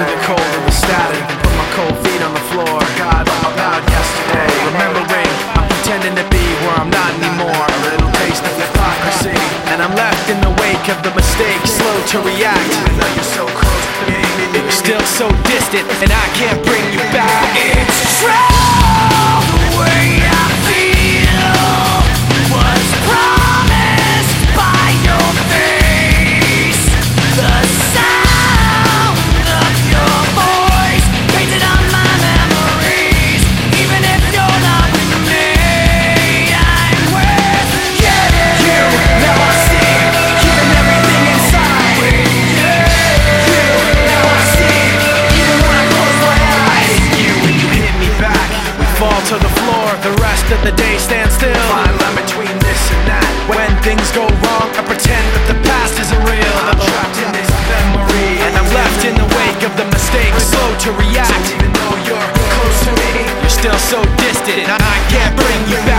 to the cold of the static put my cold feet on the floor. God, I'm about yesterday. Remembering, I'm pretending to be where I'm not anymore. A little taste of hypocrisy, and I'm left in the wake of the mistake, slow to react. Even you're so close to me, still so distant, and I can't bring you back. It's true. the rest of the day stands still. Fine line between this and that. When things go wrong, I pretend that the past isn't real. I'm trapped in this memory, and I'm left in the wake of the mistakes. Slow to react, even though you're close to me. You're still so distant, I can't bring you back.